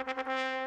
you